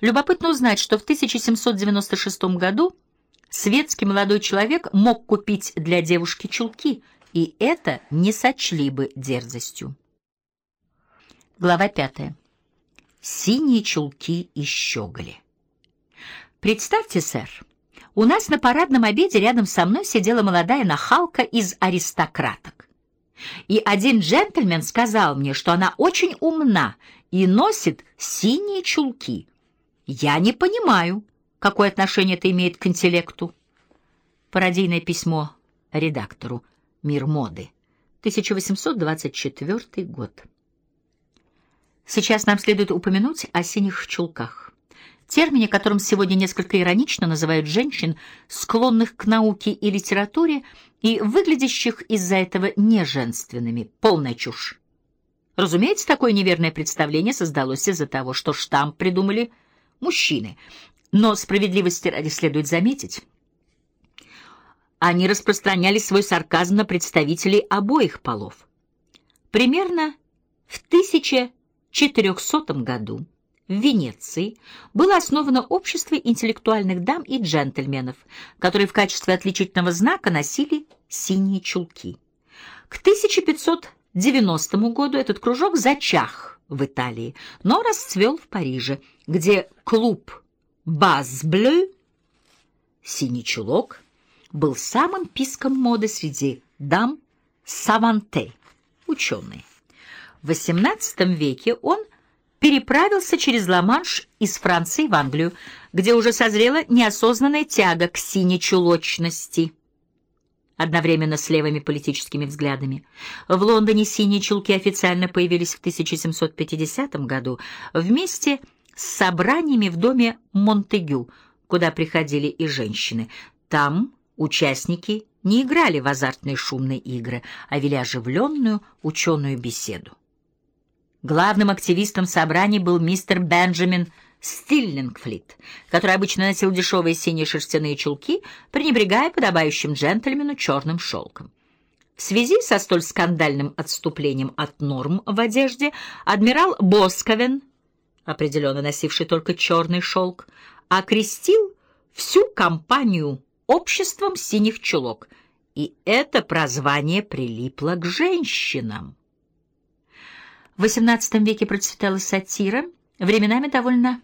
Любопытно узнать, что в 1796 году светский молодой человек мог купить для девушки чулки, и это не сочли бы дерзостью. Глава пятая. Синие чулки и щеголи. Представьте, сэр, у нас на парадном обеде рядом со мной сидела молодая нахалка из аристократок. И один джентльмен сказал мне, что она очень умна и носит синие чулки. Я не понимаю, какое отношение это имеет к интеллекту. Пародийное письмо редактору «Мир моды», 1824 год. Сейчас нам следует упомянуть о синих чулках. Термине, которым сегодня несколько иронично называют женщин, склонных к науке и литературе и выглядящих из-за этого неженственными. Полная чушь. Разумеется, такое неверное представление создалось из-за того, что штамп придумали мужчины. Но справедливости ради следует заметить, они распространяли свой сарказм на представителей обоих полов. Примерно в 1400 году в Венеции было основано общество интеллектуальных дам и джентльменов, которые в качестве отличительного знака носили синие чулки. К 1590 году этот кружок зачах в Италии, но расцвел в Париже, где клуб «Баз-блeu» «Синий чулок» был самым писком моды среди дам саванте, ученые. В XVIII веке он переправился через Ла-Манш из Франции в Англию, где уже созрела неосознанная тяга к синечулочности, одновременно с левыми политическими взглядами. В Лондоне синие чулки официально появились в 1750 году вместе с собраниями в доме Монтегю, куда приходили и женщины. Там участники не играли в азартные шумные игры, а вели оживленную ученую беседу. Главным активистом собраний был мистер Бенджамин Стиллингфлит, который обычно носил дешевые синие шерстяные чулки, пренебрегая подобающим джентльмену черным шелком. В связи со столь скандальным отступлением от норм в одежде адмирал Босковен, определенно носивший только черный шелк, окрестил всю компанию обществом синих чулок, и это прозвание прилипло к женщинам. В XVIII веке процветала сатира, временами довольно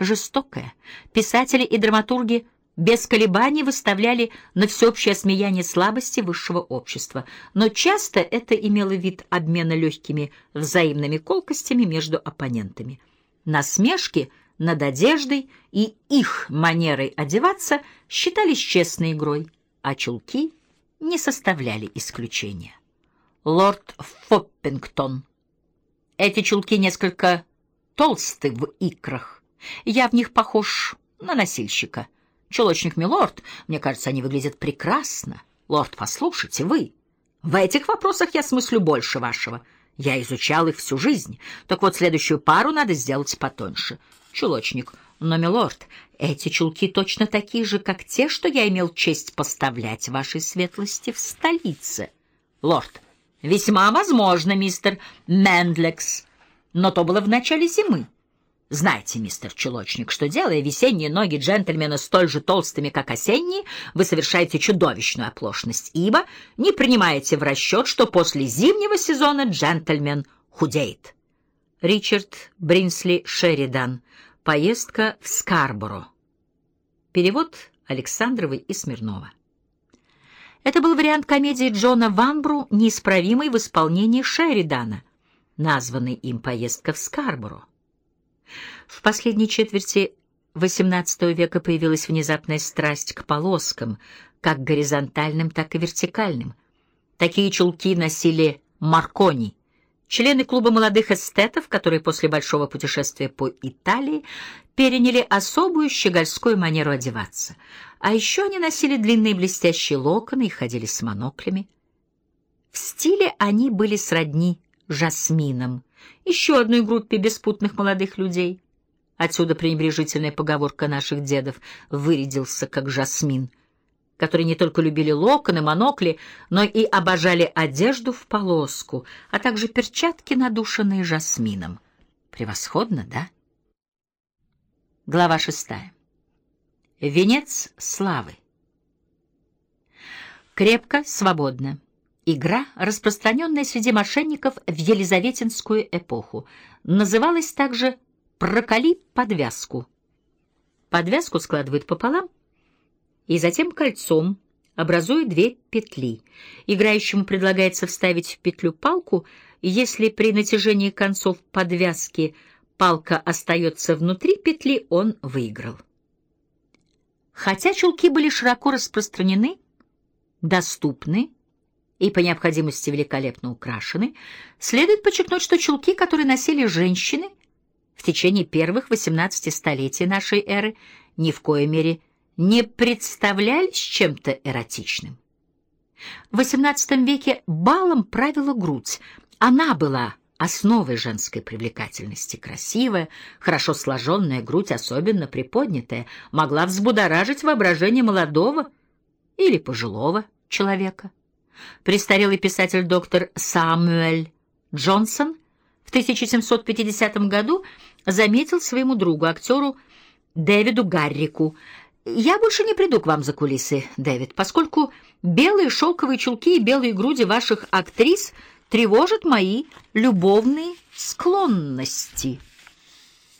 жестокая. Писатели и драматурги без колебаний выставляли на всеобщее смеяние слабости высшего общества, но часто это имело вид обмена легкими взаимными колкостями между оппонентами. Насмешки над одеждой и их манерой одеваться считались честной игрой, а чулки не составляли исключения. Лорд Фоппингтон эти чулки несколько толсты в икрах. Я в них похож на носильщика. Чулочник милорд, мне кажется, они выглядят прекрасно. Лорд, послушайте, вы. В этих вопросах я смыслю больше вашего. Я изучал их всю жизнь. Так вот, следующую пару надо сделать потоньше. Чулочник, но, милорд, эти чулки точно такие же, как те, что я имел честь поставлять вашей светлости в столице. Лорд, Весьма возможно, мистер Мендлекс, но то было в начале зимы. Знаете, мистер Чулочник, что, делая весенние ноги джентльмена столь же толстыми, как осенние, вы совершаете чудовищную оплошность, ибо не принимаете в расчет, что после зимнего сезона джентльмен худеет. Ричард Бринсли Шеридан. Поездка в Скарборо. Перевод Александровой и Смирнова. Это был вариант комедии Джона Ванбру «Неисправимый» в исполнении Шеридана, названный им «Поездка в Скарборо». В последней четверти XVIII века появилась внезапная страсть к полоскам, как горизонтальным, так и вертикальным. Такие чулки носили Маркони, члены клуба молодых эстетов, которые после большого путешествия по Италии переняли особую щегольскую манеру одеваться — а еще они носили длинные блестящие локоны и ходили с моноклями. В стиле они были сродни жасминам, еще одной группе беспутных молодых людей. Отсюда пренебрежительная поговорка наших дедов «вырядился как жасмин», которые не только любили локоны, монокли, но и обожали одежду в полоску, а также перчатки, надушенные жасмином. Превосходно, да? Глава шестая. Венец славы. Крепко, свободно. Игра, распространенная среди мошенников в Елизаветинскую эпоху, называлась также «проколи подвязку». Подвязку складывают пополам и затем кольцом, образуя две петли. Играющему предлагается вставить в петлю палку, если при натяжении концов подвязки палка остается внутри петли, он выиграл. Хотя чулки были широко распространены, доступны и по необходимости великолепно украшены, следует подчеркнуть, что чулки, которые носили женщины в течение первых 18 столетий нашей эры, ни в коей мере не представлялись чем-то эротичным. В XVIII веке балом правила грудь. Она была основой женской привлекательности. Красивая, хорошо сложенная грудь, особенно приподнятая, могла взбудоражить воображение молодого или пожилого человека. Престарелый писатель доктор Самуэль Джонсон в 1750 году заметил своему другу, актеру Дэвиду Гаррику, «Я больше не приду к вам за кулисы, Дэвид, поскольку белые шелковые чулки и белые груди ваших актрис тревожат мои любовные склонности».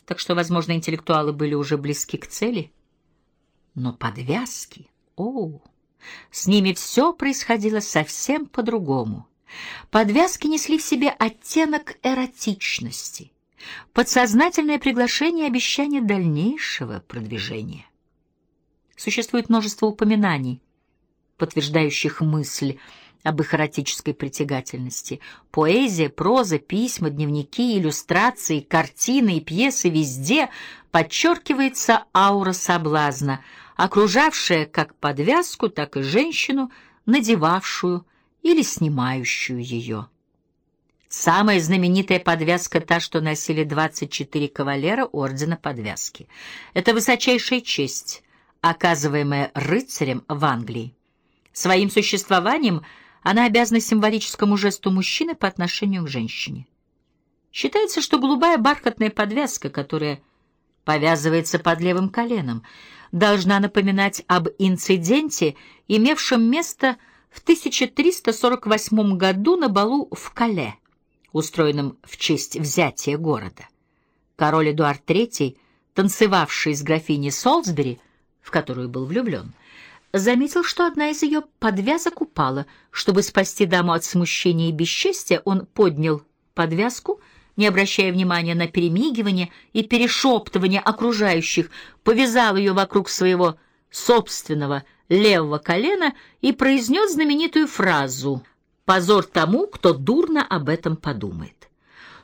Так что, возможно, интеллектуалы были уже близки к цели. Но подвязки... О, с ними все происходило совсем по-другому. Подвязки несли в себе оттенок эротичности, подсознательное приглашение обещание дальнейшего продвижения. Существует множество упоминаний, подтверждающих мысль об их эротической притягательности. Поэзия, проза, письма, дневники, иллюстрации, картины и пьесы везде подчеркивается аура соблазна, окружавшая как подвязку, так и женщину, надевавшую или снимающую ее. Самая знаменитая подвязка та, что носили 24 кавалера ордена подвязки. Это высочайшая честь, оказываемая рыцарем в Англии. Своим существованием она обязана символическому жесту мужчины по отношению к женщине. Считается, что голубая бархатная подвязка, которая повязывается под левым коленом, должна напоминать об инциденте, имевшем место в 1348 году на балу в Кале, устроенном в честь взятия города. Король Эдуард III, танцевавший с графиней Солсбери, в которую был влюблен, заметил, что одна из ее подвязок упала. Чтобы спасти даму от смущения и бесчестия, он поднял подвязку, не обращая внимания на перемигивание и перешептывание окружающих, повязал ее вокруг своего собственного левого колена и произнес знаменитую фразу «Позор тому, кто дурно об этом подумает».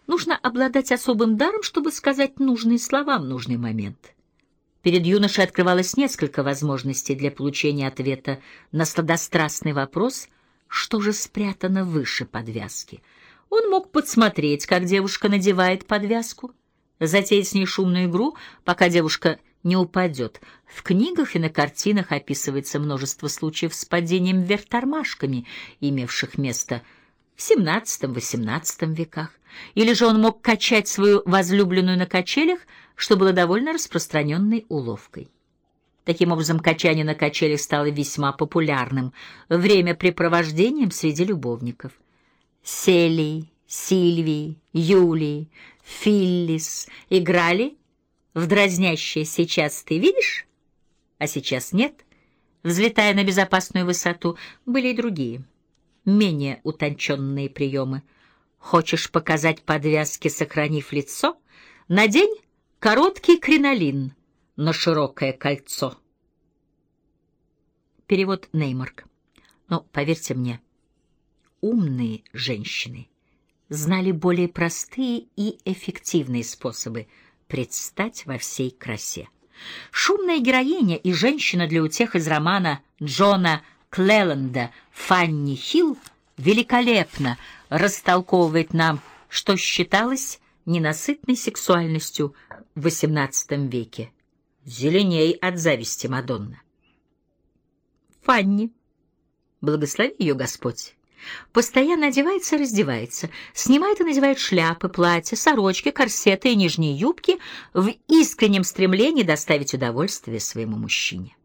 Нужно обладать особым даром, чтобы сказать нужные слова в нужный момент. Перед юношей открывалось несколько возможностей для получения ответа на сладострастный вопрос, что же спрятано выше подвязки. Он мог подсмотреть, как девушка надевает подвязку, затеять с ней шумную игру, пока девушка не упадет. В книгах и на картинах описывается множество случаев с падением вверх тормашками, имевших место в XVII-XVIII веках. Или же он мог качать свою возлюбленную на качелях, что было довольно распространенной уловкой. Таким образом, качание на качелях стало весьма популярным времяпрепровождением среди любовников. Селии, Сильвии, Юлии, Филлис играли в дразнящее «сейчас ты видишь, а сейчас нет», взлетая на безопасную высоту, были и другие, менее утонченные приемы. Хочешь показать подвязки, сохранив лицо? Надень Короткий кринолин на широкое кольцо. Перевод Неймарк. Но, поверьте мне, умные женщины знали более простые и эффективные способы предстать во всей красе. Шумная героиня и женщина для утех из романа Джона Клелленда Фанни Хилл великолепно растолковывает нам, что считалось ненасытной сексуальностью в XVIII веке. Зеленей от зависти Мадонна. Фанни, благослови ее Господь, постоянно одевается и раздевается, снимает и надевает шляпы, платья, сорочки, корсеты и нижние юбки в искреннем стремлении доставить удовольствие своему мужчине.